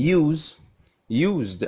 use used